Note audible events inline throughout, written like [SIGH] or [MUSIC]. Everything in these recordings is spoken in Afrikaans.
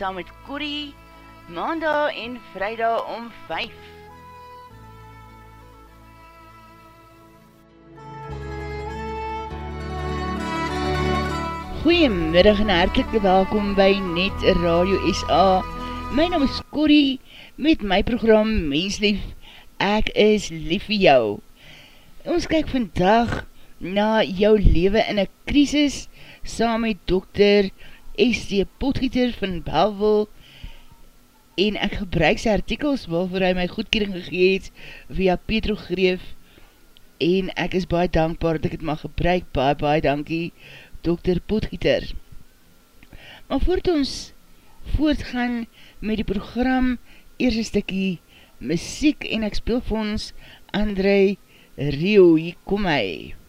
saam met Corrie, maandag en vrijdag om 5. Goeiemiddag en hartelike welkom by Net Radio SA. My naam is Corrie, met my program Mens lief, ek is lief vir jou. Ons kyk vandag na jou leven in een krisis, saam met dokter S.D. Potgieter van Belville en ek gebruik sy artikels waarvoor hy my goedkering gegeet via Petro Greef en ek is baie dankbaar dat ek het mag gebruik, baie baie dankie dokter Potgieter. Maar voordat ons voortgaan met die program, eerste stikkie muziek en ek speel vir ons André Rio, hier kom hy.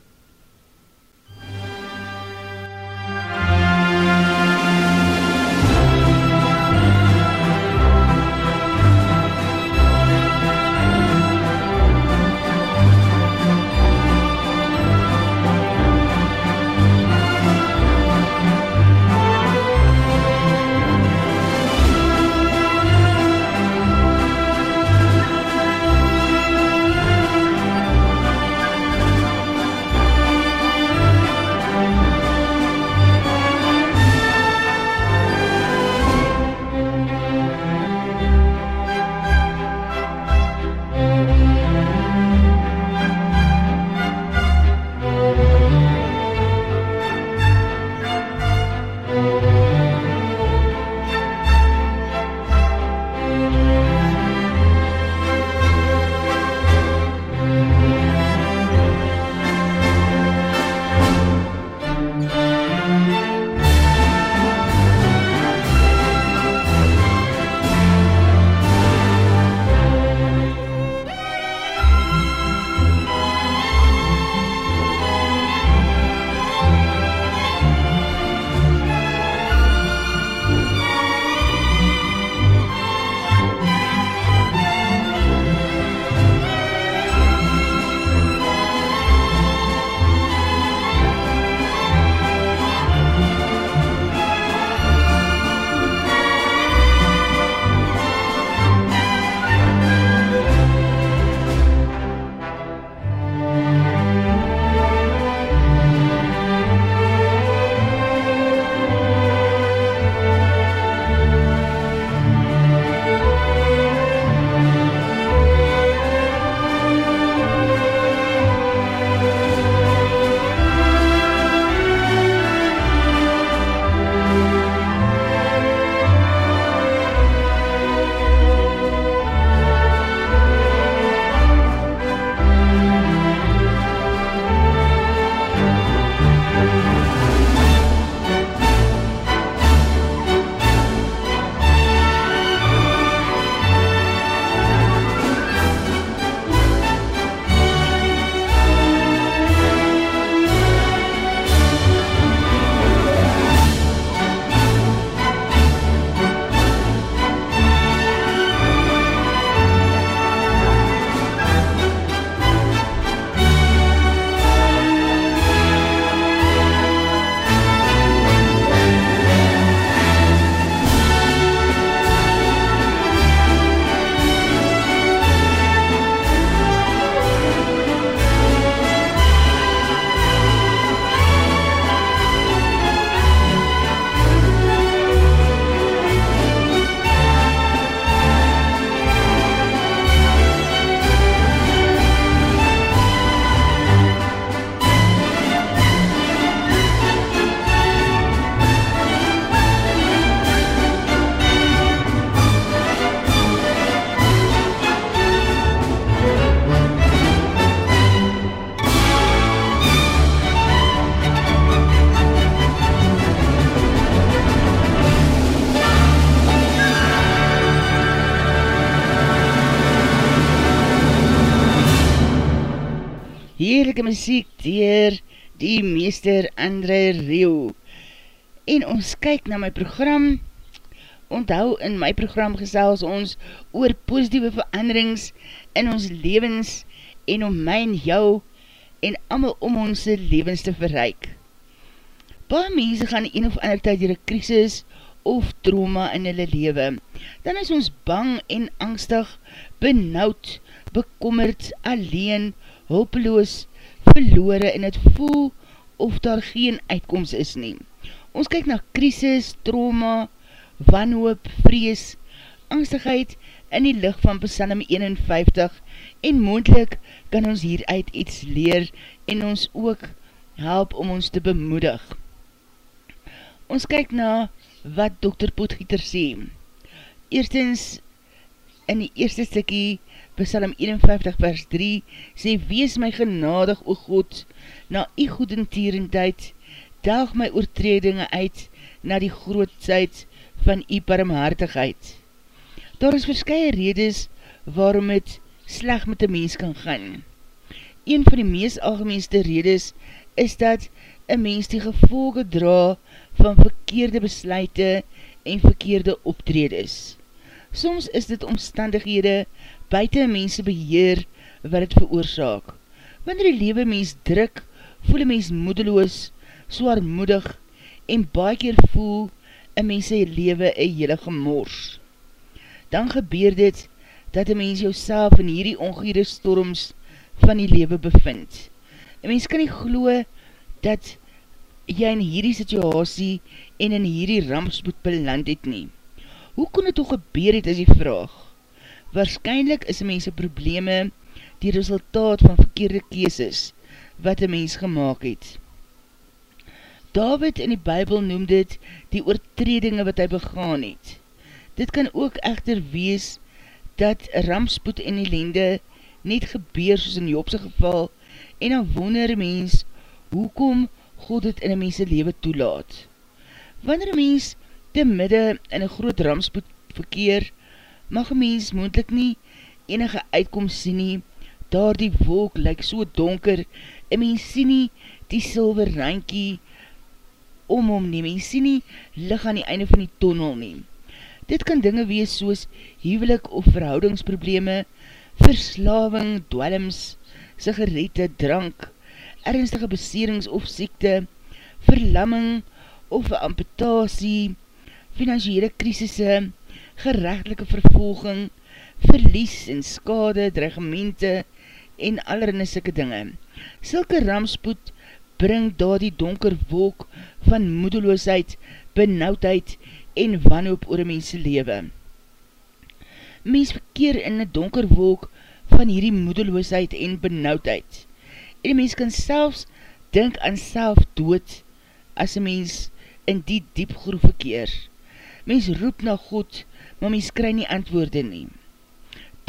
Heerlijke muziek dier die meester André Rio. En ons kyk na my program, onthou in my program gesels ons oor positieve veranderings in ons levens en om my en jou en amal om ons levens te verryk. Baie mense gaan een of ander tyd dier een krisis of trauma in hulle lewe. Dan is ons bang en angstig, benauwd, bekommerd, alleen, hulpeloos, verloore en het voel of daar geen uitkomst is nie. Ons kyk na krisis, trauma, wanhoop, vrees, angstigheid in die licht van Psalm 51 en moendlik kan ons hieruit iets leer en ons ook help om ons te bemoedig. Ons kyk na wat Dr. Potgieter sê. Eerstens, in die eerste stikkie, Psalm 51 vers 3, sê, Wees my genadig, o God, na die goedentierendheid, daag my oortredinge uit, na die grootsheid van die barmhartigheid. Daar is verskye redes, waarom het sleg met die mens kan gaan. Een van die meest algemeenste redes, is dat een mens die gevolge dra van verkeerde besluite en verkeerde optredes. Soms is dit omstandighede buiten mense beheer wat het veroorzaak. Wanneer die lewe mens druk, voel die mens moedeloos, zwaarmoedig en baie keer voel een mens sy lewe een hele gemors. Dan gebeur dit dat die mens jou in hierdie ongeheerde storms van die lewe bevind. Een mens kan nie glo dat jy in hierdie situasie en in hierdie rampspoed beland het nie. Hoe kon het toch gebeur het as jy vraag? Waarschijnlijk is een mens probleme die resultaat van verkeerde keeses wat een mens gemaakt het. David in die Bijbel noem dit die oortredinge wat hy begaan het. Dit kan ook echter wees dat rampspoed en ellende net gebeur soos in Jobse geval en dan wonder mens hoekom God het in een mense leven toelaat. Wanneer mens te midde in een groot ramspoed verkeer, mag een mens moendlik nie enige uitkomst sien nie, daar die wolk lyk so donker, en mens sien nie die silver rankie om hom nie, mens sien nie lig aan die einde van die tonnel nie. Dit kan dinge wees soos huwelik of verhoudingsprobleme, verslaving, dwellings, sigarette, drank, ernstige beserings of siekte, verlamming of amputatie, financiële krisisse, gerechtelike vervolging, verlies en skade, dreigemente en allerine sikke dinge. Silke ramspoed bring daar die donker wolk van moedeloosheid, benauwdheid en wanhoop oor mense lewe. Mens verkeer in die donker wolk van hierdie moedeloosheid en benauwdheid en mens kan selfs dink aan self dood as een mens in die diep groef verkeer. Mens roep na God, maar mens kry nie antwoorde nie.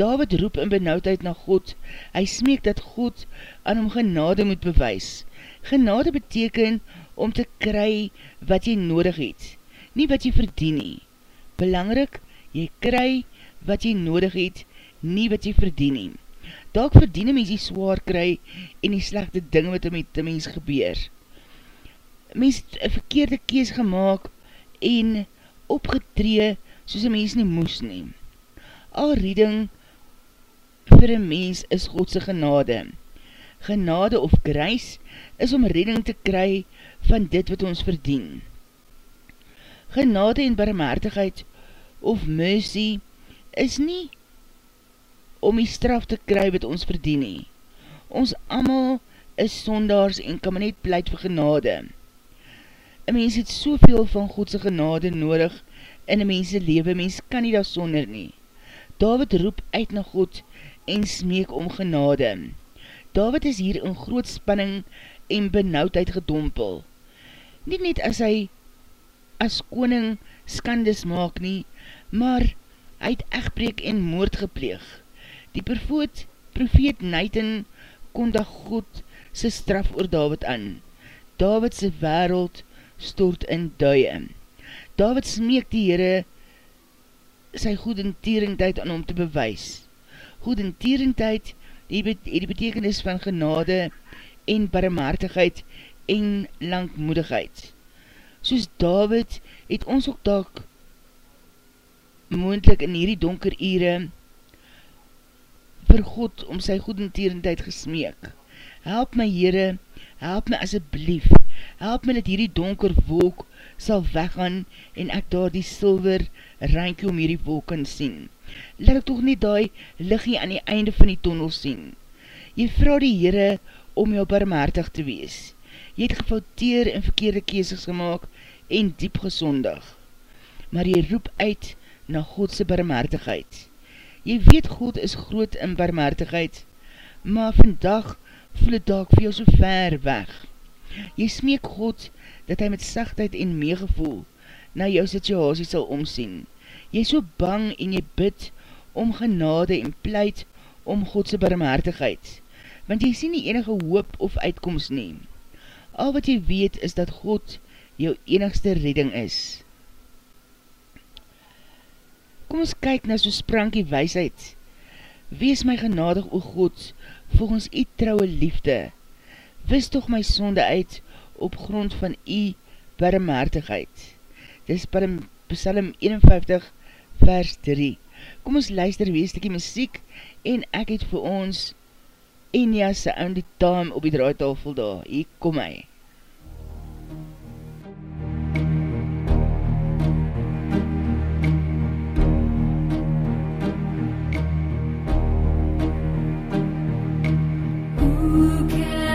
David roep in benauwdheid na God, hy smeek dat God aan hom genade moet bewys. Genade beteken om te kry wat jy nodig het, nie wat jy verdien nie. Belangrijk, jy kry wat jy nodig het, nie wat jy verdien nie. Dalk verdien een mens die zwaar kry en die slechte ding wat met die mens gebeur. Mens het een verkeerde kees gemaakt en opgetree soos een mens nie moes neem. Al reading vir een mens is Godse genade. Genade of kruis is om redding te kry van dit wat ons verdien. Genade en barmhartigheid of mercy is nie om die straf te kry wat ons verdien nie. Ons amal is sondaars en kan maar net pleit vir genade. Een mens het soveel van Godse genade nodig in een mense leven, mens kan nie daar sonder nie. David roep uit na God en smeek om genade. David is hier in groot spanning en benauwdheid gedompel. Nie net as hy as koning skandes maak nie, maar hy het echtbreek en moord gepleeg. Die pervoot, profeet Nathan kondig God sy straf oor David aan. David sy wereld stort in duie. David smeek die Heere sy goedentierendheid aan hom te bewys. Goedentierendheid die, die betekenis van genade en barmhartigheid en langmoedigheid. Soos David het ons ook tak moendlik in hierdie donker ure vir God om sy goedentierendheid gesmeek. Help my Heere, help my asjeblief, help my dat hierdie donker wolk sal weggaan en ek daar die silver rankie om hierdie wolk kan sien. Laat ek toch nie die liggie aan die einde van die tunnel sien. Jy vraag die Heere om jou barmhartig te wees. Jy het gefouteer en verkeerde keeses gemaakt en diep gesondig. Maar jy roep uit na Godse barmhartigheid. Jy weet God is groot in barmhartigheid, maar vandag voel het daak veel so ver weg. Jy smeek God dat hy met sachtheid en meegevoel na jou situasie sal omsien. Jy is so bang en jy bid om genade en pleit om Godse barmhartigheid, want jy sien nie enige hoop of uitkomst neem. Al wat jy weet is dat God jou enigste redding is. Kom ons kyk na so sprankie weisheid. Wees my genadig, o God, volgens u trouwe liefde. Wis toch my sonde uit op grond van u barmhartigheid. Dis Psalm 51 vers 3. Kom ons luister wees stikkie muziek en ek het vir ons Enya se only time op die draaitafel daar. Hier kom hy.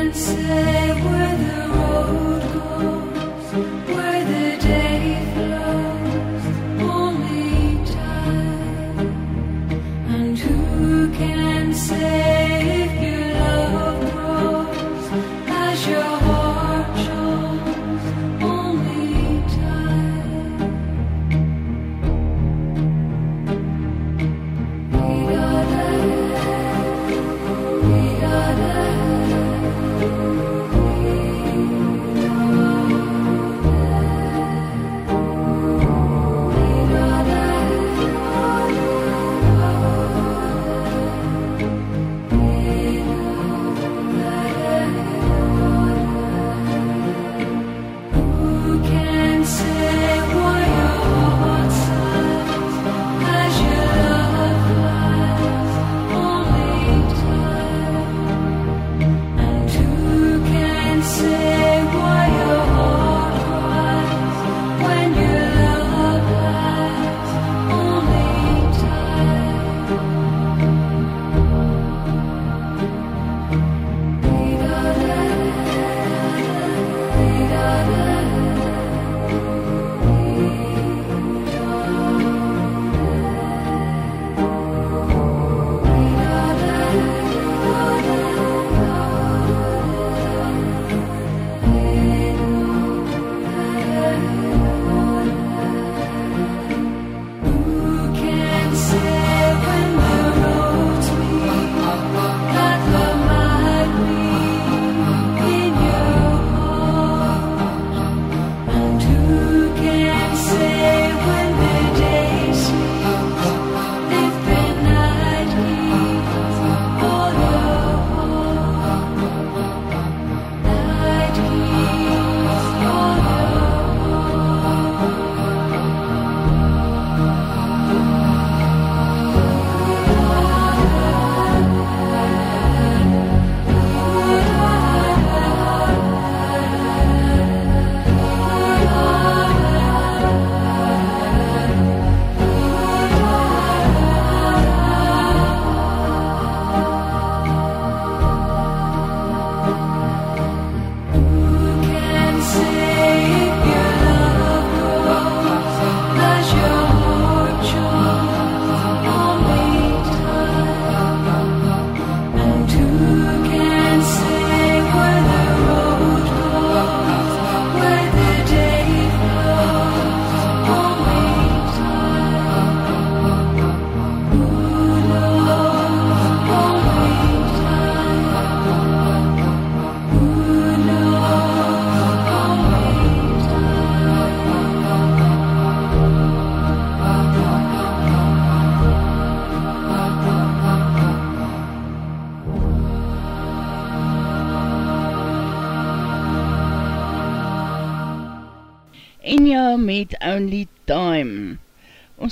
met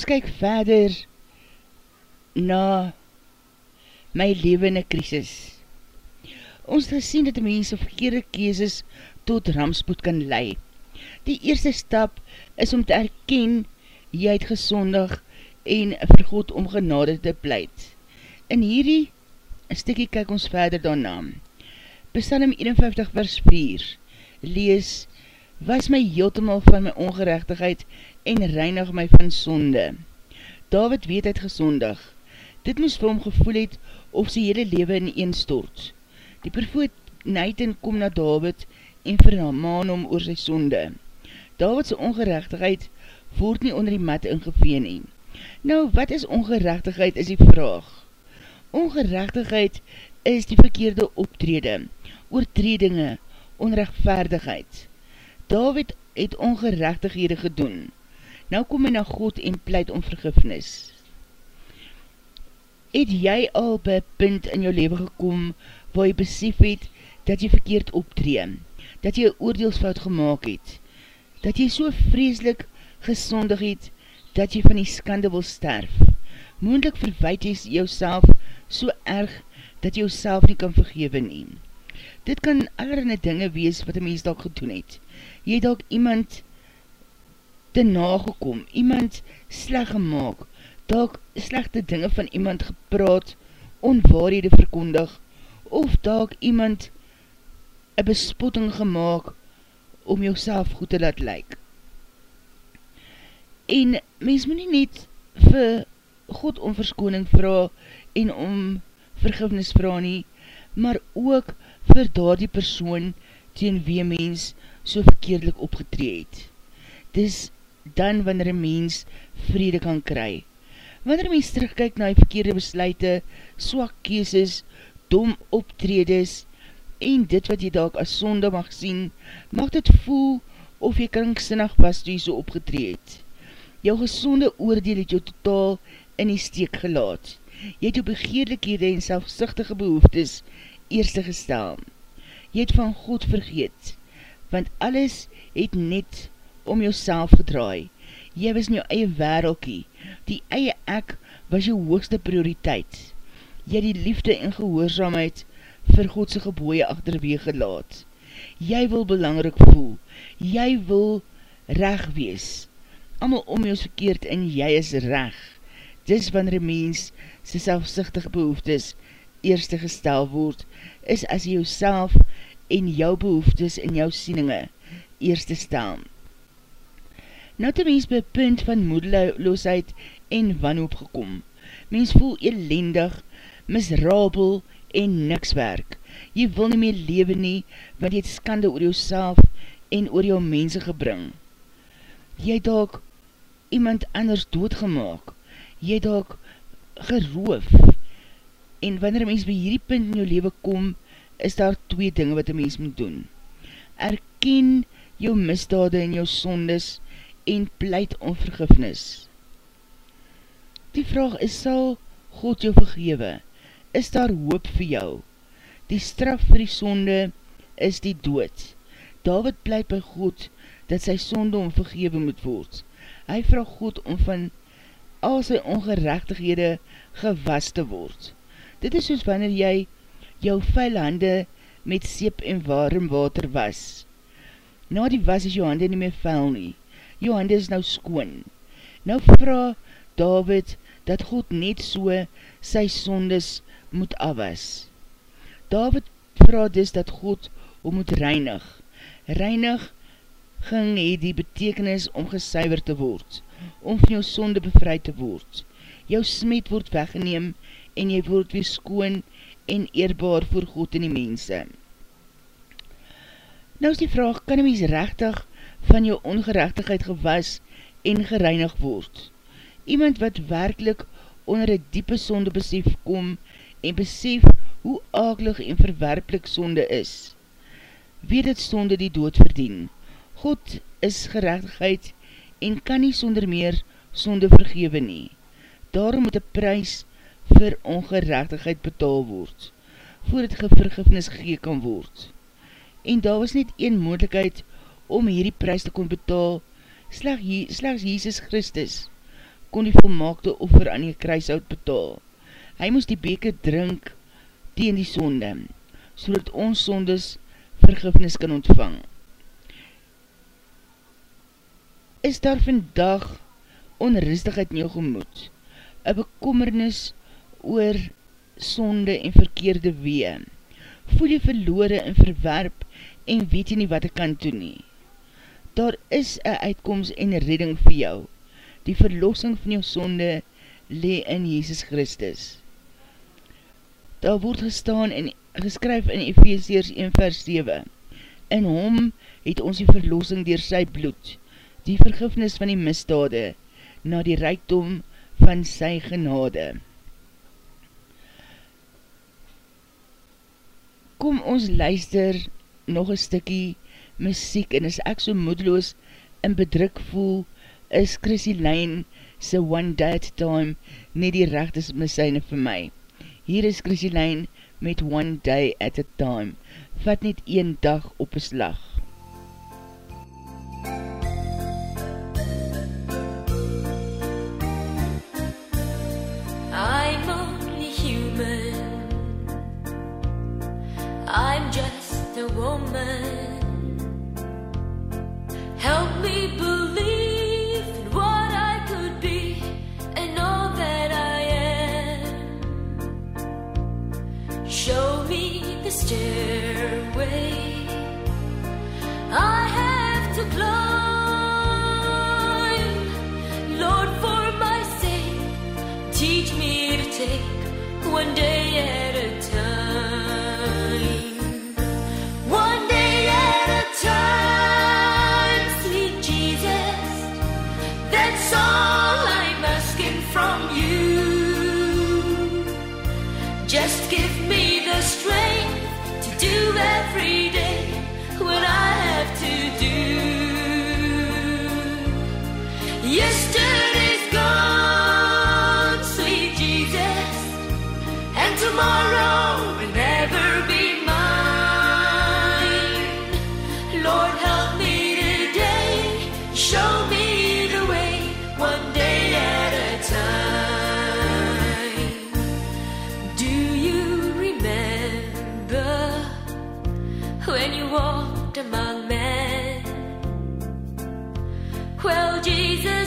Ons kyk verder na my levende krisis. Ons het gesien dat mense verkeerde keeses tot ramspoed kan lei. Die eerste stap is om te erken jy het gezondig en vir God om genade te pleit. In hierdie stikkie kyk ons verder daarna. Psalm 51 vers 4 lees Was my heeltemal van my ongerechtigheid en reinig my van sonde. David weet het gezondig. Dit moes vir hom gevoel het of sy hele leven in een stort. Die pervoet Nathan kom na David en vermaan om oor sy sonde. Davidse ongerechtigheid voert nie onder die mat ingeveen nie. Nou, wat is ongerechtigheid is die vraag. Ongerechtigheid is die verkeerde optrede, oortredinge, onrechtvaardigheid. David het ongerechtighede gedoen. Nou kom hy na God en pleit om vergifnis. Het jy al by punt in jou leven gekom waar jy besef het dat jy verkeerd optree, dat jy oordeelsfout gemaakt het, dat jy so vreselik gesondig het, dat jy van die skande wil sterf. Moendlik verwijt jy jou so erg, dat jy jou nie kan vergewe neem. Dit kan allerhande dinge wees wat een mens dalk gedoen het. Jy het dalk iemand te nagekom, iemand sleg gemaakt, dalk slechte dinge van iemand gepraat, onwaarhede verkondig, of dalk iemand een bespotting gemaakt om jou goed te laat lyk. En mens moet nie net vir God om verskoning vraag en om vergifnis vraag nie, maar ook vir daar die persoon teen wie mens so verkeerdelik opgetreed. Dis dan wanneer een mens vrede kan kry. Wanneer mens terugkijk na die verkeerde besluite, swak keeses, dom optredes en dit wat jy dalk as sonde mag sien, mag dit voel of jy kranksinnig was toe jy so opgetreed. Jou gezonde oordeel het jou totaal in die steek gelaat. Jy het jou begeerlikhede en selfsichtige behoeftes eerste gestel. Jy het van God vergeet, want alles het net om jou gedraai. Jy was in jou eie wereldkie, die eie ek was jou hoogste prioriteit. Jy die liefde en gehoorzaamheid vir Godse geboeie achterwee gelaat. Jy wil belangrik voel, jy wil reg wees, amal om jou verkeerd en jy is reg. Dis wanneer een mens sy selfsichtige behoeftes eerste gestel word, is as jy jouself en jou behoeftes en jou sieninge eerste stel. Nou te mens by punt van moedeloosheid en wanhoop gekom. Mens voel elendig, misrabel en niks werk. Jy wil nie meer leven nie, want jy het skande oor jouself en oor jou mense gebring. Jy het ook iemand anders doodgemaak, jy het ook geroof, en wanneer mens by hierdie punt in jou leven kom, is daar twee dinge wat een mens moet doen. Erken jou misdade en jou sondes, en pleit om vergifnis. Die vraag is, sal God jou vergewe? Is daar hoop vir jou? Die straf vir die sonde is die dood. David pleit by God, dat sy sonde om vergewe moet word hy vraag God om van al sy ongerechtighede gewas te word. Dit is soos wanneer jy jou vuil hande met seep en warm water was. Na die was is jou hande nie meer vuil nie. Jou hande is nou skoon. Nou vraag David dat God net so sy sondes moet afwas. David vraag dus dat God om moet reinig. Reinig ging het die betekenis om gesuiver te word, om van jou sonde bevry te word. Jou smet word weggeneem en jy word weer skoon en eerbaar voor God en die mense. Nou is die vraag, kan die mens rechtig van jou ongerechtigheid gewas en gereinig word? Iemand wat werkelijk onder een diepe sonde besef kom en besef hoe aaglig en verwerplik sonde is, weet het sonde die dood verdien. God is gerechtigheid en kan nie sonder meer sonde vergewe nie. Daarom moet die prijs vir ongerechtigheid betaal word, voordat gevergifnis gegee kan word. En daar was net een moeilijkheid om om hierdie prijs te kon betaal, slechts, Je slechts Jesus Christus kon die volmaakte offer aan die kruishout betaal. Hy moes die beker drink tegen die sonde, so dat ons sondes vergifnis kan ontvang. Is daar vandag onrustigheid in jou gemoed, een bekommernis oor sonde en verkeerde wee, voel jy verloore en verwerp en weet jy nie wat ek kan doen nie. Daar is een uitkomst en redding vir jou. Die verlossing van jou sonde lee in Jesus Christus. Daar word gestaan en geskryf in Ephesians 1 vers 7. In hom het ons die verlossing dier sy bloed, die vergifnis van die misdade, na die rijkdom van sy genade. Kom ons luister nog een stikkie muziek en as ek so moedloos en bedruk voel, is Chrissy Lane se One Day at a Time nie die rechtes misyne vir my. Hier is Chrissy Lane met One Day at a Time. Vat net een dag op een slag. Me to take one day at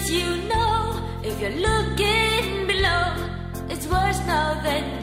you know, if you're looking below, it's worse now than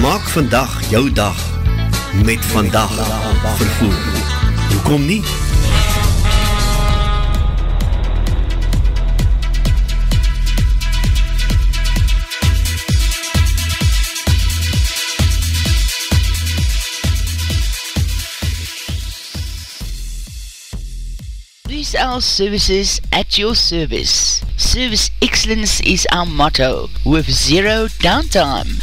Maak vandag jou dag met vandag vervoer. Hoekom nie? our services at your service. Service excellence is our motto with zero downtime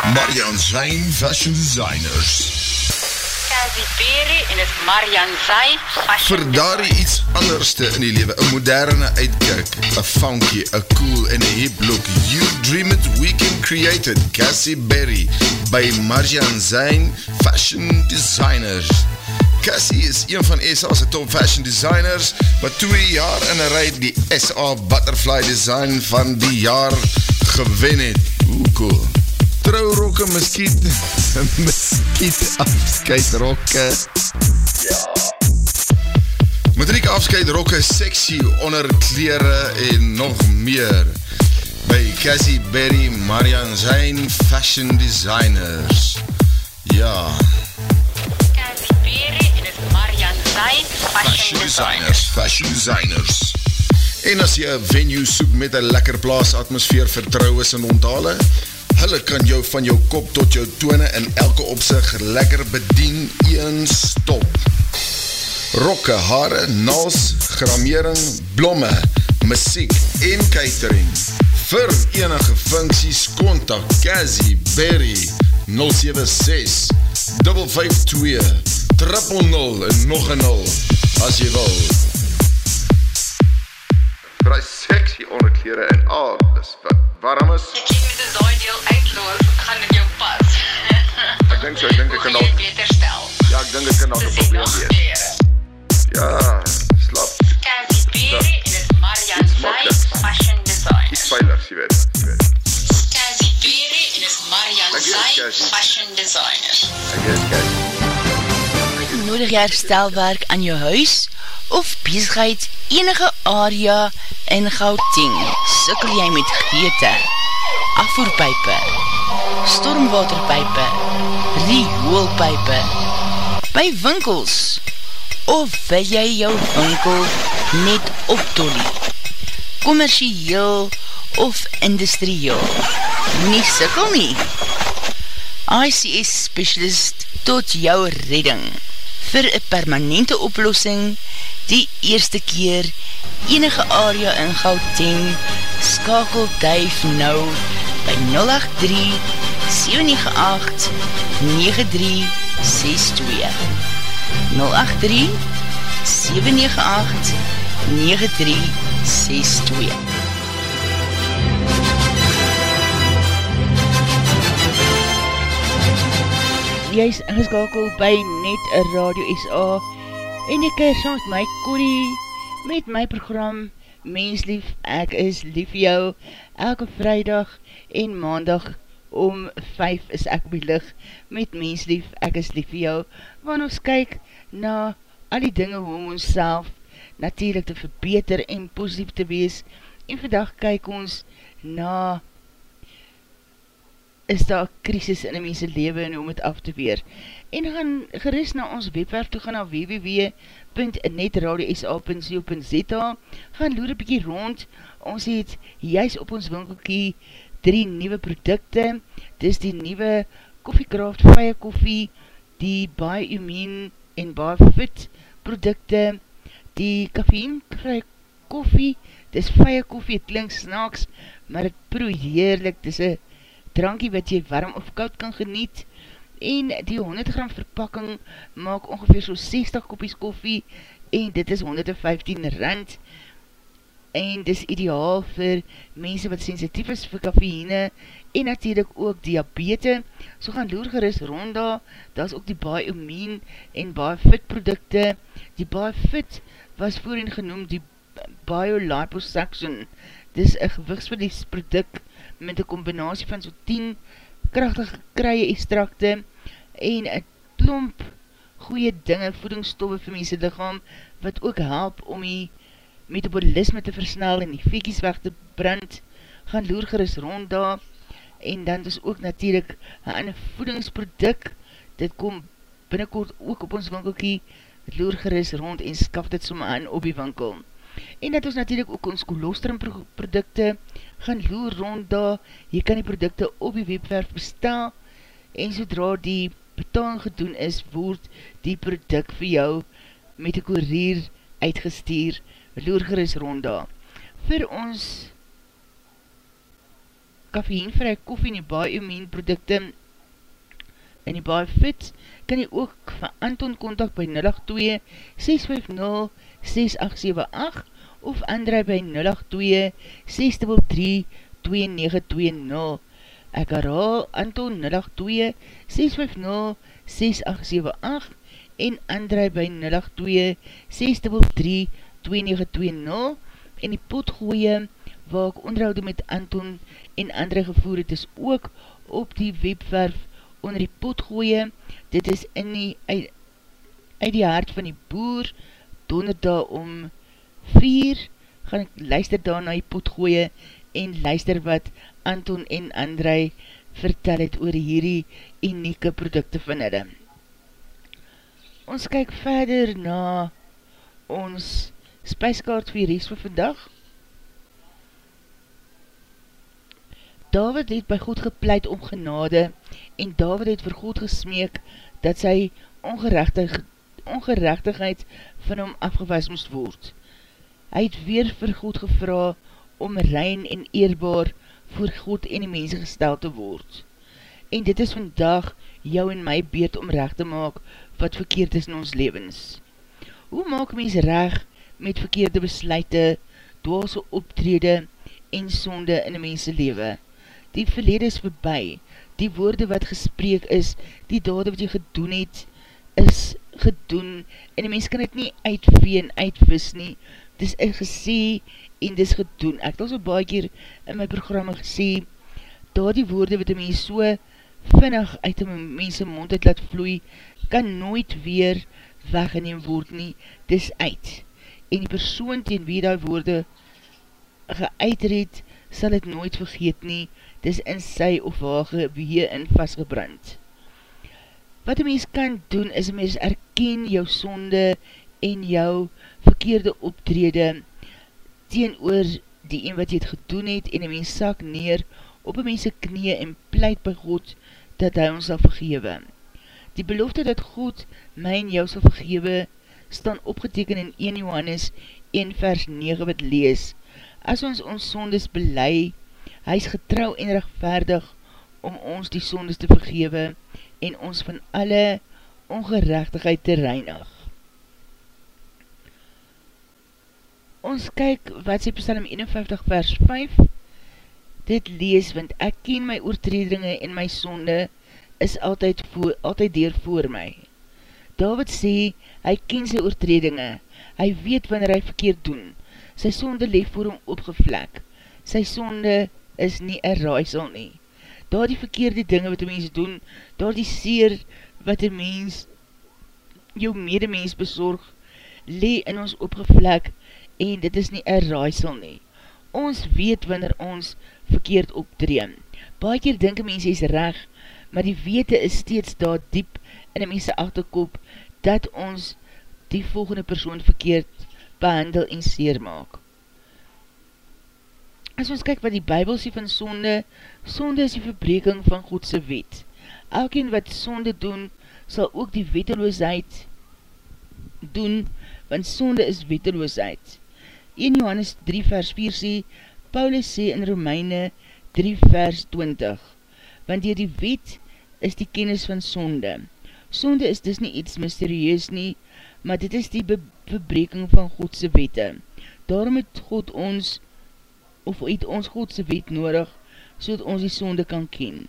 Marian Zijn Fashion Designers. Cassie Perry en is Marian Zijn Fashion Vir daar iets anderste in die lewe, 'n moderne uitkyk, 'n funky, 'n cool en 'n hip look. You dream it, we can create it. Cassie Berry by Marian Zijn Fashion Designers. Cassie is een van SA's top fashion designers, wat twee jaar in 'n ry die SA Butterfly Design van die jaar gewen het. Hoe cool. Trouwrokke, miskiet, [LAUGHS] miskiet afskeidrokke. Ja. Matriek afskeidrokke, sexy onderkleren en nog meer. By Cassie Berry, Marian Zijn, Fashion Designers. Ja. Cassie Perry en is Marian Zijn Fashion Designers. Fashion Designers. En as jy een venue soek met een lekker plaas atmosfeer vertrouwens en onthalen, hulle kan jou van jou kop tot jou tone in elke opzicht lekker bedien een stop. Rokke, hare, naals, gramering, blomme, muziek en catering. Vir enige funksies, kontak Cassie Berry 076 552 000 en nog een 0 as jy wil. Die sexy onderkleren en al, dis wat warm is. Kan Moet jy al, het beter stel. ja, ek denk ek kan al een Dis die probleem wees. nachtkleren. Ja, slap, Cassie Perry en is Marian Iets Zijn makkelijk. Fashion iets Designers. veilig, jy weet, jy weet. Cassie Perry en is Marian Ek weet, Zijn Cassie. Fashion Designers. Ek weet, kijk, Nodig jy herstelwerk aan jou huis of bezigheid enige area in Gauteng? Sikkel jy met geete, afvoerpijpe, stormwaterpijpe, rioolpijpe, by winkels of wil jy jou winkel net optolie, commercieel of industrieel? Nie sikkel nie. ICS Specialist tot jou redding vir een permanente oplossing die eerste keer enige area in Gauteng skakel duif nou by 083 798 9362 083 798 9362 Jy is ingeskakel by Net Radio SA en ek is saam met my Corrie met my program Menslief, ek is lief jou elke vrijdag en maandag om 5 is ek die lig met Menslief, ek is lief vir jou. Want ons kyk na al die dinge om ons self natuurlijk te verbeter en positief te wees en vandag kyk ons na is daar krisis in die mense lewe en om het af te weer. En gaan gerust na ons webwerf toe gaan na www.netradio.sa.co.za gaan loer een bykie rond, ons het juist op ons winkelkie drie nieuwe producte, dis die nieuwe Koffiekraft Fire Koffie, die Buy Umeen en Buy Fit producte, die Kaffeeinkrui Koffie, dis Fire Koffie, het klink snaaks, maar het proe heerlik, dis een drankie wat jy warm of koud kan geniet, en die 100 gram verpakking maak ongeveer so 60 kopies koffie, en dit is 115 rand, en dis ideaal vir mense wat sensitief is vir kaffeine, en natuurlijk ook diabetes, so gaan loer geris rond daar, daar is ook die baie omeen en baie fit producte, die baie fit was voorheen genoemd die bioliposuction, dis een gewigsverlies product met een combinatie van so 10 krachtige krye extracte en een klomp goeie dinge, voedingsstoffe vir mense lichaam, wat ook help om die metabolisme te versnel en die vekies weg te brand, gaan loer geris rond daar, en dan is ook natuurlijk een ander voedingsproduct, dit kom binnenkort ook op ons winkelkie, het loer geris rond en skaf dit soma aan op die winkel. En dat is natuurlijk ook ons kolostrum producte, gaan loer rond daar, jy kan die producte op die webwerf bestel, en zodra die betaling gedoen is, word die product vir jou met die koerier uitgestuur, loer geris rond daar. Vir ons kaffeenvrij koffie en die baie umeen producte en die baie fit, kan jy ook van Anton contact by 082-650-6878 of André by 082-633-2920. Ek herhaal Anton 082-650-6878 en André by 082-633-2920 en die potgooie waar ek onderhoud met Anton en andere gevoer het is ook op die webwerf onder die potgooie. Dit is in die, uit, uit die hart van die boer, donderdag om 4, gaan ek luister daar na die potgooie en luister wat Anton en André vertel het oor hierdie unieke producte van hulle. Ons kyk verder na ons spijskaart vir die rest van vandag. David het by God gepleit om genade en David het vir God gesmeek dat sy ongerechtig, ongerechtigheid van hom afgewas moest word. Hy het weer vir God gevra om rein en eerbaar voor God en die mense gestel te word. En dit is vandag jou en my beet om recht te maak wat verkeerd is in ons levens. Hoe maak mens recht met verkeerde besluite, dwaalse optrede en sonde in die mense lewe? die verlede is voorbij, die woorde wat gespreek is, die dade wat jy gedoen het, is gedoen, en die mens kan het nie uitvee en uitvis nie, dis is gesê en dis gedoen. Ek het al so baie keer in my programma gesê, daar die woorde wat die mens so vinnig uit die mense mond het laat vloei, kan nooit weer weggeneem word nie, dis uit. En die persoon teen wie die woorde geuitreed, sal het nooit vergeet nie, dis in sy of haar geweer in vastgebrand. Wat die mens kan doen, is die mens erken jou sonde en jou verkeerde optrede teen oor die een wat jy het gedoen het en die mens sak neer op die mense knie en pleit by God dat hy ons sal vergewe. Die belofte dat God my en jou sal vergewe staan opgeteken in 1 Johannes 1 vers 9 wat lees. As ons ons sondes belei, Hy is getrouw en rechtvaardig om ons die sondes te vergewe en ons van alle ongerechtigheid te reinig. Ons kyk wat sê Psalm 51 vers 5 Dit lees, want ek ken my oortredinge en my sonde is altyd, voor, altyd deur voor my. David sê, hy ken sy oortredinge, hy weet wanneer hy verkeerd doen, sy sonde leef voor hom opgevlek, sy sonde is nie een raaisel nie. Daar die verkeerde dinge wat die mens doen, daar die seer wat die mens, jou medemens bezorg, lee in ons opgevlek en dit is nie een raaisel nie. Ons weet wanneer ons verkeerd optreem. Baie keer dink een mens is reg, maar die wete is steeds daar diep in een mense achterkop, dat ons die volgende persoon verkeerd behandel en seer maak. As ons kyk wat die Bijbel sê van sonde, sonde is die verbreking van Godse wet. Elkeen wat sonde doen, sal ook die weteloosheid doen, want sonde is weteloosheid. 1 Johannes 3 vers 4 sê, Paulus sê in Romeine 3 vers 20, want dier die wet is die kennis van sonde. Sonde is dus nie iets mysterieus nie, maar dit is die be bebreking van Godse wette. Daarom het God ons, of het ons Godse wet nodig, so ons die sonde kan ken.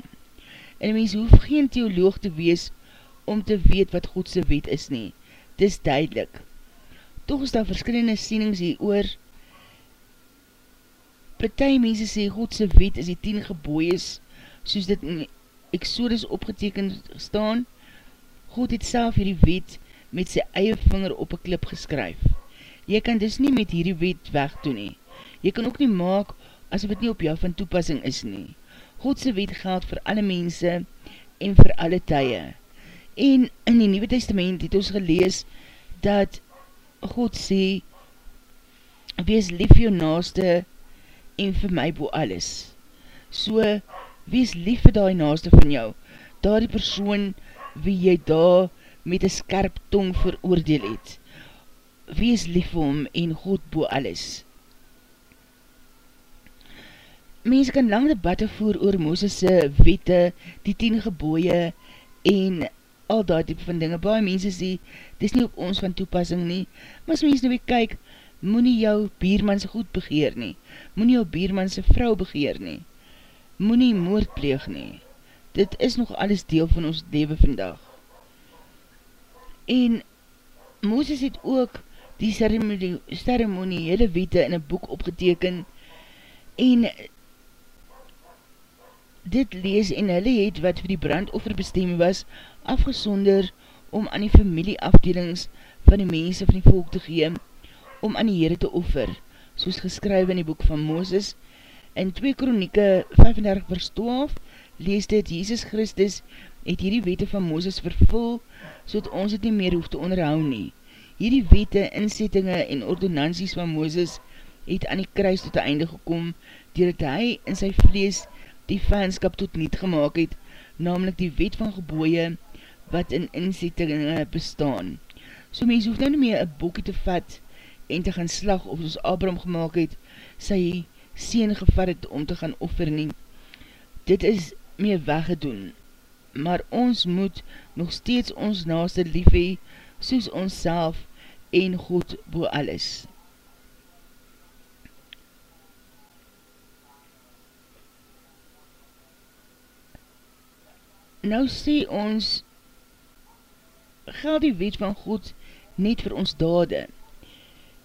En mens hoef geen theoloog te wees, om te weet wat Godse wet is nie. Dis duidelik. Toch is daar verskillende sienings hier oor, Partij mense sê Godse wet is die tien geboeies, soos dit in Exodus opgetekend staan. God het self hierdie wet met sy eie vinger op een klip geskryf. Jy kan dus nie met hierdie wet wegdoen nie. Jy kan ook nie maak asof het nie op jou van toepassing is nie. Godse wet geld vir alle mense en vir alle tye. En in die Nieuwe Testament het ons gelees dat God sê, wees lief jou naaste en vir my bo alles. So, wees lief vir die naaste van jou, daar die persoon wie jy daar met een skerp tong veroordeel het. Wees lief vir hom en God bo alles. Mense kan lang debatte voer oor Moses' wette, die tien geboeie en al daar type van dinge. Baie mense sê, dit is nie op ons van toepassing nie, maar as mense nou weer kyk, moet nie jou biermanse goed begeer nie, moet nie jou biermanse vrou begeer nie, moet nie moord pleeg nie. Dit is nog alles deel van ons leven vandag. En Mooses het ook die ceremoniële wete in een boek opgeteken en dit lees en hulle het wat vir die brandoffer bestem was afgesonder om aan die familieafdelings van die mense van die volk te gee om aan die Heere te offer, soos geskryf in die boek van Mooses. In 2 Kronieke 35 vers 12 lees dit, Jesus Christus het hierdie wette van Mooses vervul, so dat ons het nie meer hoef te onderhou nie. Hierdie wette, inzettinge en ordonansies van Mooses het aan die kruis tot die einde gekom, doordat hy in sy vlees die vijandskap tot niet gemaakt het, namelijk die wet van geboeie wat in inzettinge bestaan. So mens hoef nou nie meer een boekie te vat, en te gaan slag of soos Abraham gemaakt het, sy sien gevat het om te gaan offer nie. Dit is meer weggedoen, maar ons moet nog steeds ons naaste lief hee, soos ons self en God bo alles. Nou sê ons, geld die wet van God net vir ons dade,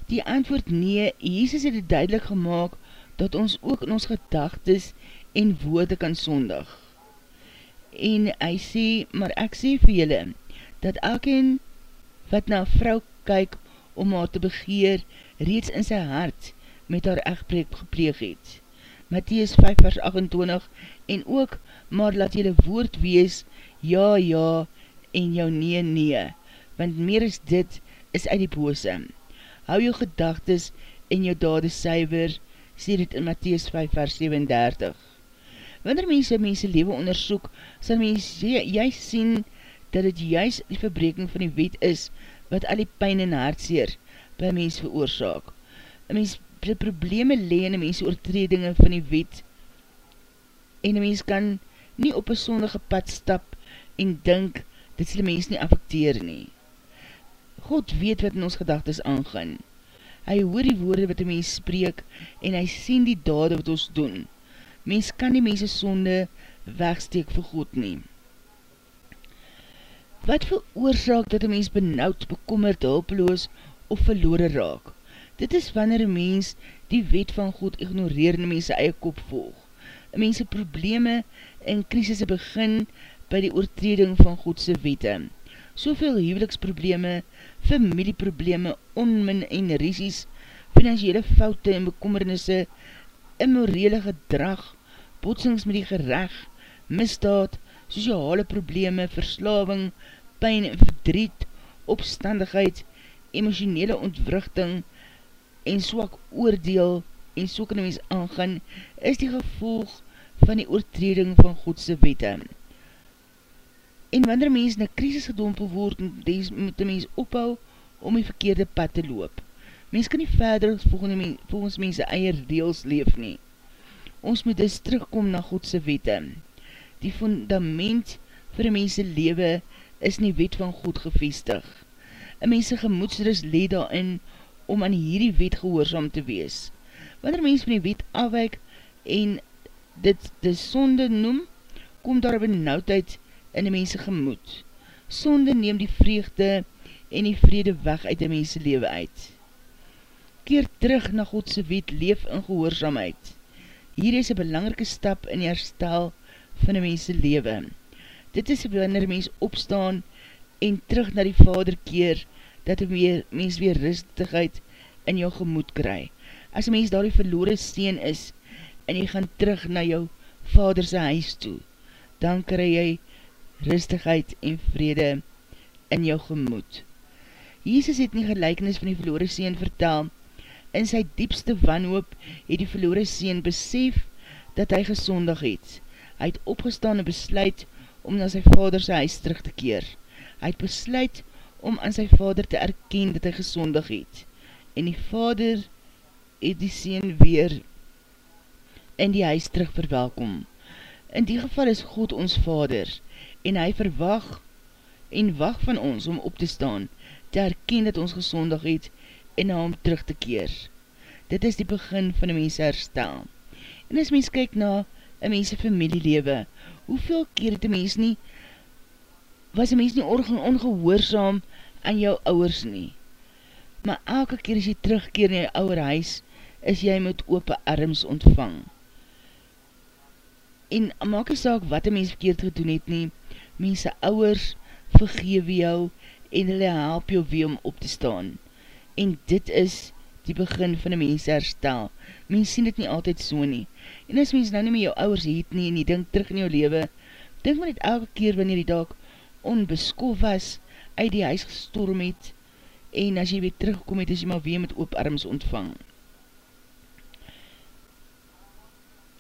Die antwoord nee, Jesus het het duidelik gemaakt dat ons ook in ons gedagtes en woorde kan sondig. En hy sê, maar ek sê vir julle, dat elkeen wat na vrou kyk om haar te begeer, reeds in sy hart met haar echtbreek gepleeg het. Matthies 5 vers 28 en ook, maar laat julle woord wees, ja, ja, en jou nee, nee, want meer is dit, is uit die bose hou jou gedagtes en jou dade syver, sê dit in Matthäus 5 vers 37. Wanneer mense mense leven onderzoek, sal mense juist sien dat het juist die verbreking van die wet is, wat al die pijn en hartseer by mens veroorzaak. Een mens die probleme le in die mens oortredinge van die wet en die mens kan nie op een sondige pad stap en dink dit sal die mens nie affecteer nie. God weet wat in ons gedagtes aangaan. Hy hoor die woorde wat die mens spreek en hy sien die dade wat ons doen. Mens kan die mense sonde wegsteek vir God neem. Wat veroorzaak dat die mens benauwd, bekommerd, hulpeloos of verloore raak? Dit is wanneer die mens die wet van God ignoreer en die mense eie kop volg. Die mense probleme en krisis begin by die oortreding van Godse wette soveel huweliksprobleme, familieprobleme, onmin en risies, financiële foute en bekommernisse, immorele gedrag, botsings met die gerecht, misdaad, sociale probleme, verslaving, pijn en verdriet, opstandigheid, emotionele ontwrichting en swak oordeel en so kan mens aangaan, is die gevolg van die oortreding van Godse wette. En wanneer mens een krisis gedompel word, moet die mens ophou om die verkeerde pad te loop. Mens kan nie verder volgens mens eie reels leef nie. Ons moet dus terugkom na Godse wette. Die fundament vir die mense lewe is nie wet van God gevestig. Een mense gemoedsrus leed daarin om aan hierdie wet gehoorzaam te wees. Wanneer mens van die wet afwek en dit de sonde noem, kom daar benauwdheid in die mense gemoed. Sonde neem die vreugde en die vrede weg uit die mense lewe uit. Keer terug na Godse wet, leef in gehoorzaamheid. Hier is een belangrike stap in die herstel van die mense lewe. Dit is wanneer mens opstaan en terug na die vader keer, dat die mens weer rustigheid in jou gemoed kry. As die mens daar die verloore steen is, en jy gaan terug na jou vaderse huis toe, dan kry jy rustigheid en vrede in jou gemoed. Jesus het nie gelijkenis van die verloore seen vertel, in sy diepste wanhoop het die verloore seen besef dat hy gesondig het. Hy het opgestaan en besluit om na sy vaderse huis terug te keer. Hy het besluit om aan sy vader te erken dat hy gesondig het. En die vader het die seen weer in die huis terug verwelkom. In die geval is God ons vader, en hy verwag en wacht van ons om op te staan, te herken dat ons gezondig het, en na hom terug te keer. Dit is die begin van die mense herstel. En as mens kyk na een mense familielewe, hoeveel keer het die mens nie, was die mens nie ongehoorzaam aan jou ouwers nie. Maar elke keer as jy terugkeer in jou ouwer huis, is jy met open arms ontvang en maak die saak wat die mens verkeerd gedoen het nie, mense ouwers vergewe jou en hulle help jou weer om op te staan. En dit is die begin van die mens herstel. Mens sien dit nie altyd so nie. En as mens nou nie met jou ouwers het nie en jy denk terug in jou leven, denk maar net elke keer wanneer die dag onbeskof was, uit die huis gestorm het, en as jy weer terugkom het, is jy maar weer met oop arms ontvang.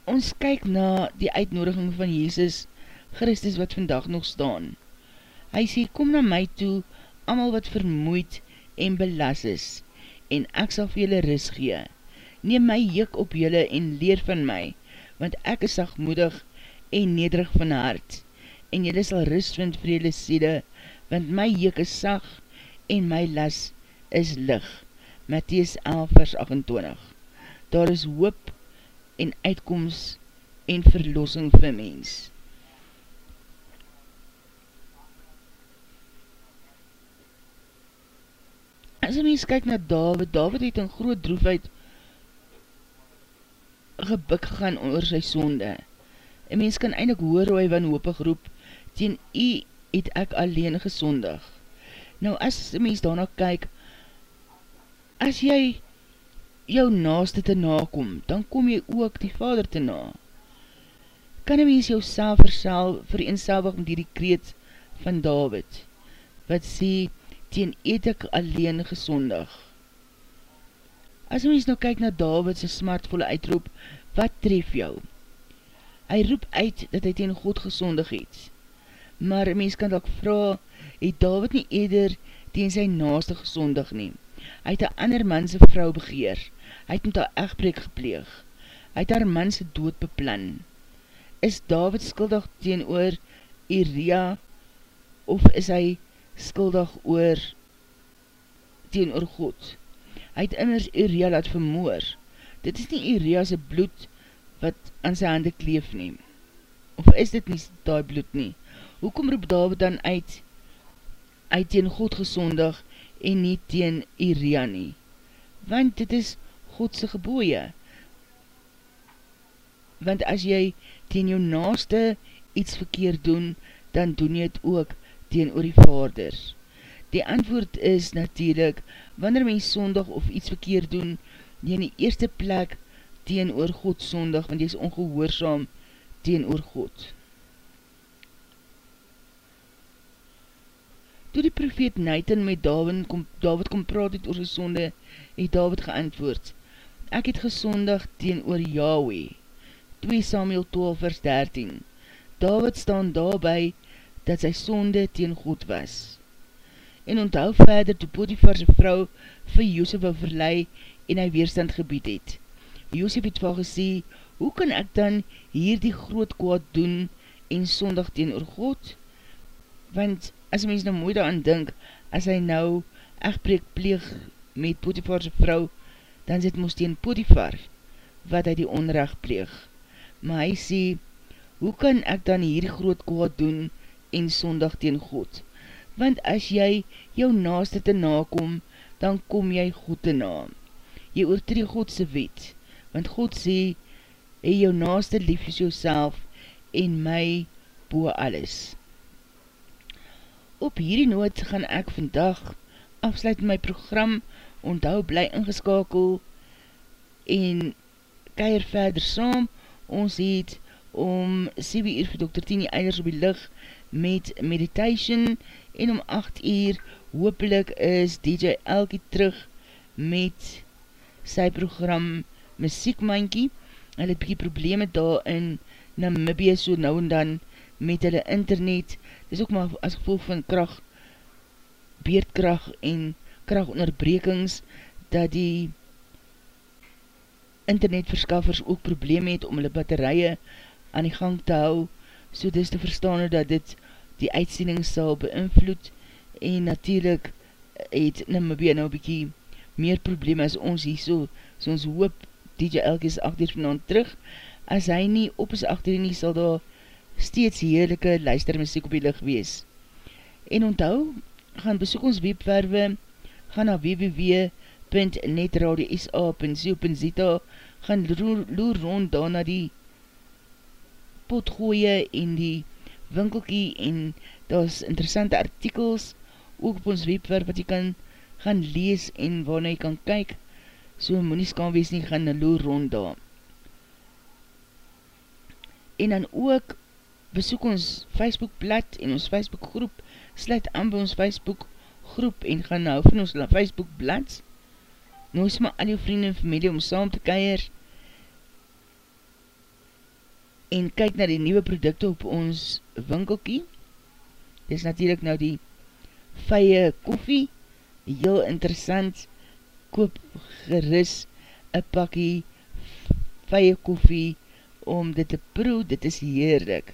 ons kyk na die uitnodiging van Jezus Christus wat vandag nog staan. Hy sê, kom na my toe, amal wat vermoeid en belas is, en ek sal vir julle ris gee. Neem my juk op julle en leer van my, want ek is sagmoedig en nederig van hart, en julle sal ris vind vir julle siede, want my juk is sag en my las is lig. Matthies 11 vers 28 Daar is hoop en uitkomst en verlossing vir mens. As een mens kyk na David, David het in groot droefheid gebik gegaan oor sy sonde. Een mens kan eindelijk hoor hoe hy wanhopig roep, teen u het ek alleen gesondig. Nou as een mens daarna kyk, as jy jou naaste te nakom, dan kom jy ook die vader te na. Kan een mens jou self vereenselwig met die kreet van David, wat sê, teen eet ek alleen gesondig. As mens nou kyk na David sy smartvolle uitroep, wat tref jou? Hy roep uit dat hy teen God gesondig het. Maar mens kan ook vraag, het David nie eder teen sy naaste gesondig neem? Hy het een ander manse vrou begeer, hy het met haar echtbreek gepleeg, hy het haar manse dood beplan. Is David skuldig teen oor Iria, of is hy skuldig oor teen oor God? Hy het immers Iria laat vermoor. Dit is nie Iria's bloed wat aan sy hande kleef neem. Of is dit nie die bloed nie? Hoekom roep David dan uit, uit teen God gesondig en nie teen Iria nie? Want dit is Godse geboeie. Want as jy teen jou naaste iets verkeerd doen, dan doen jy het ook teen oor die vader. Die antwoord is natuurlijk, wanneer my sondag of iets verkeerd doen, jy in die eerste plek teen oor God sondag, want jy is ongehoorzaam teen oor God. Toe die profeet Nathan met David kom, David kom praat het oor gesonde, het David geantwoord, Ek het gesondig teen oor Yahweh. 2 Samuel 12 vers 13 David staan daarby dat sy sonde teen God was. En onthou verder toe Potipharse vrou vir Jozef wil verlei en hy weerstand gebied het. Jozef het wel gesê, hoe kan ek dan hier die groot kwaad doen en sondig teen oor God? Want as mens nou mooi daaraan dink, as hy nou echtbreek pleeg met Potipharse vrou, dan sit moest teen Potifar, wat hy die onrecht pleeg. Maar hy sê, hoe kan ek dan hier groot kwaad doen en sondag teen God? Want as jy jou naaste te nakom, dan kom jy God te naam. Jy oortree Godse wet, want God sê, hy jou naaste lief is jouself en my boe alles. Op hierdie noot gaan ek vandag afsluit my program, onthou bly ingeskakel en keir verder saam, ons het om 7 uur vir Dr. Tini Eilers op die licht met meditation en om 8 uur hoopelik is DJ Elkie terug met sy program Muziekmankie. Hy het bykie probleme daar in Namibie so nou en dan met hulle internet. Dit is ook maar as gevolg van kracht, beerdkracht en krachtonderbrekings dat die internetverskaffers ook probleem het om hulle batterije aan die gang te hou, so dis te verstaan dat dit die uitsending sal beïnvloed en natuurlijk het Namibia nou bykie meer probleem as ons hier so, so ons hoop DJ Elke is achter vanavond terug, as hy nie op is achter nie, sal daar steeds heerlijke luistermuziek op die licht wees. En onthou, gaan besoek ons webwerwe, gaan na www.netradio.sa.co.za gaan loer rond daar na die potgooie en die winkelkie en daar is interessante artikels ook op ons webwerf wat jy kan gaan lees en waarna jy kan kyk. So moenies kan wees nie gaan loer rond daar. En dan ook besoek ons Facebook blad en ons Facebook groep sluit aan by ons Facebook groep en gaan nou van ons Facebook blad noos maar al jou vrienden en familie om saam te keir en kyk na die nieuwe producte op ons winkelkie. Dit is natuurlijk nou die vye koffie, heel interessant, koop geris een pakkie vye koffie om dit te proe, dit is heerlik.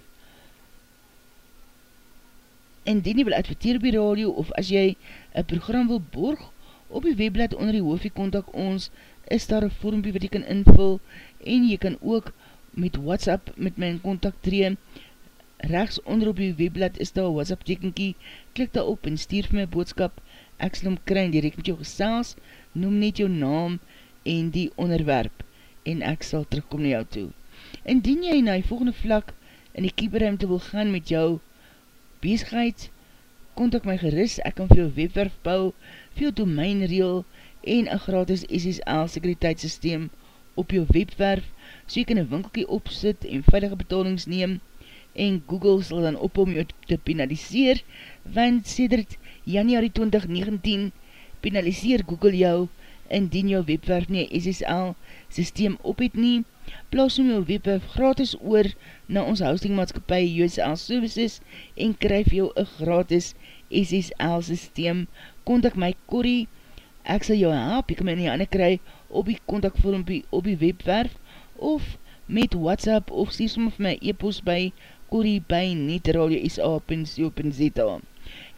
En die nie wil adverteer op die radio of as jy een program wil borg, op die webblad onder die hoofie kontak ons, is daar een vormpie wat jy kan invul en jy kan ook met WhatsApp met my in contact tree. Rechts onder op die webblad is daar WhatsApp tekenkie. Klik daar op en stuur vir my boodskap. Ek sal hom kry en direct met jou gesels. Noem net jou naam en die onderwerp en ek sal terugkom na jou toe. Indien jy na die volgende vlak in die kieperruimte wil gaan met jou bezigheid, kontak my geris, ek kan vir jou webwerf bou, vir jou domeinreel en een gratis SSL sekuriteitssysteem op jou webwerf so jy kan een winkelkie opsit en veilige betalings neem en Google sal dan op om jou te penaliseer, want sedert januari 2019 penaliseer Google jou indien jou webwerf nie SSL systeem op het nie, plaas om jou webwerf gratis oor na ons hostingmaatskapie USL Services en kryf jou een gratis SSL systeem. Contact my Corrie, ek sal jou help, jy kan my in die handen kry op die contactvormpie op die webwerf of met WhatsApp of sê som of my e-post by Corrie by netradio.sa.co.za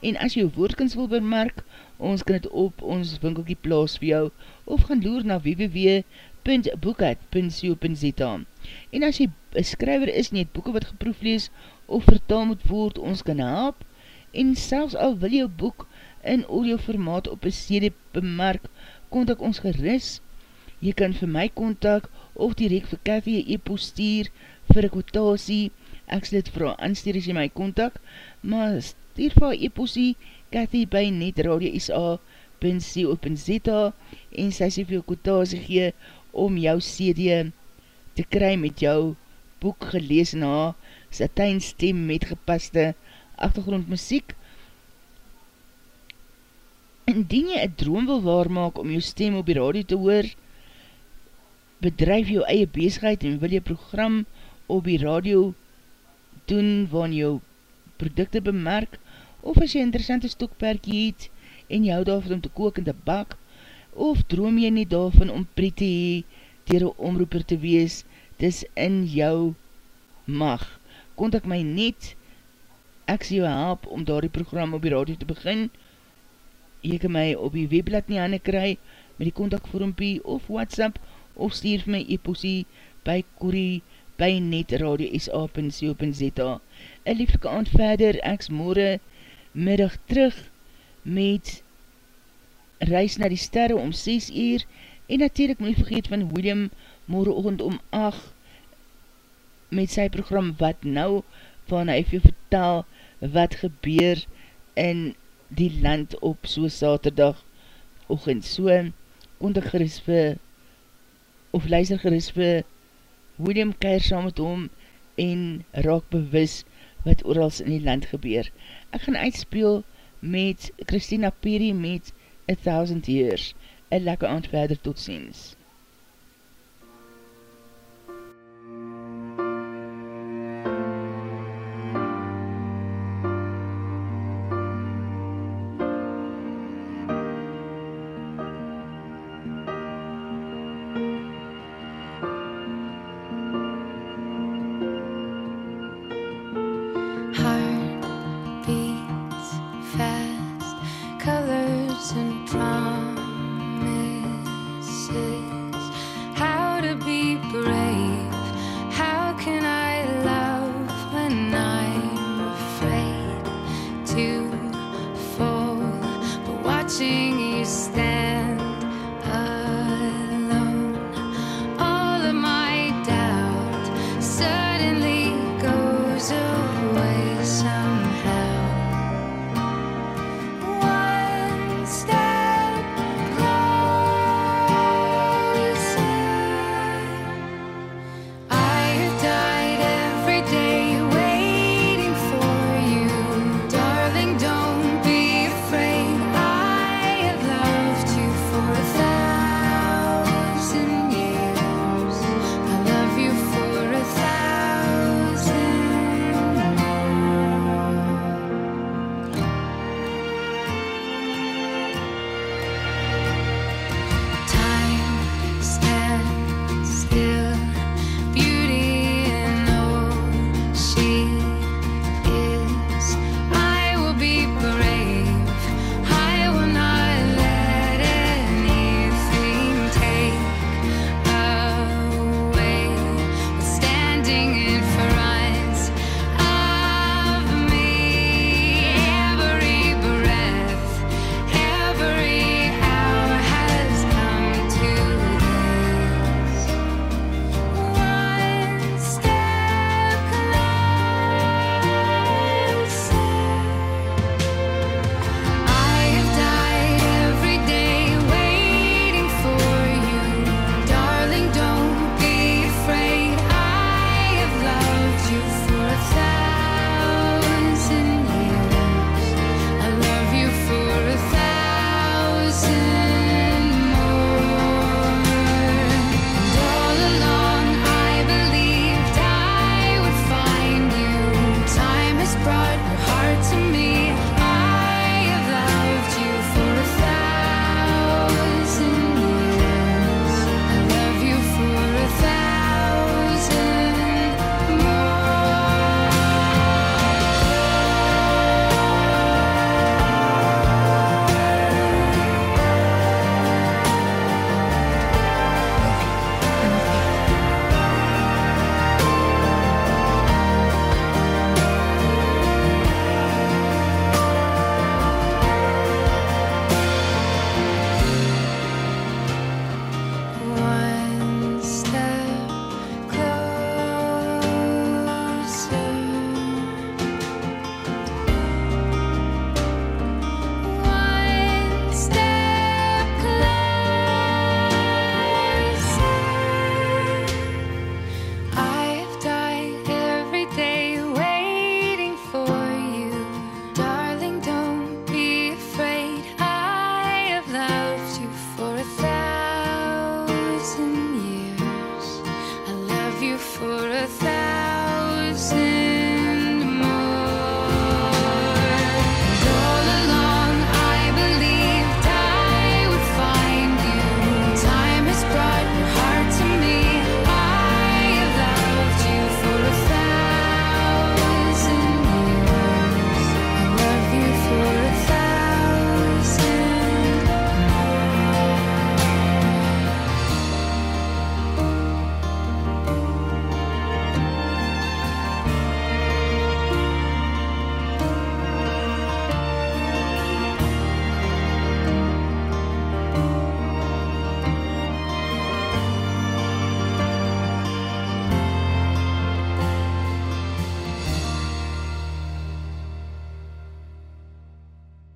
En as jy woordkens wil bemerk, ons kan het op ons winkelkie plaas vir jou of gaan loer na www.boekhead.co.za En as jy een skryver is en jy het boeken wat geproef lees of vertaal moet woord, ons kan help. En selfs al wil jou boek in audio formaat op een CD bemerk, kontak ons geris. Jy kan vir my kontak of direct vir Cathy een e-post stuur vir een kwotasie. Ek sal dit vir haar aanstuur as jy my kontak, maar stuur vir haar e-postie Cathy by netradio.sa.co.za en sy sê vir kwotasie gee om jou CD te kry met jou boek gelees na satijn stem met gepaste achtergrondmuziek. Indien jy een droom wil waarmaak om jou stem op die radio te hoor, bedrijf jou eie bezigheid en wil jy program op die radio doen waar jou producte bemerk, of as jy interessante stokperk het en jy hou daarvan om te kook in die bak, of droom jy nie daarvan om pret te hee, dier een omroeper te wees, dis in jou mag. Kontak my net, ek sê jou help om daar die program op die radio te begin, jy kan my op die webblad nie aan kry, met die kontakvormpie of whatsapp, of stuur my e-posie by Corrie, by netradio.sa.co.za. Een lieflike aand verder, ek is morgen middag terug met reis na die sterre om 6 uur en natuurlijk moet nie vergeet van William morgenochtend om 8 met sy program Wat Nou, van hy vir vertel wat gebeur in die land op so saterdag ochend. So, kontak geris vir of luister geris vir William keir saam met hom en raak bewus wat oorals in die land gebeur. Ek gaan uitspeel met Christina Perry met A Thousand Years. Een lekker aand verder, tot ziens.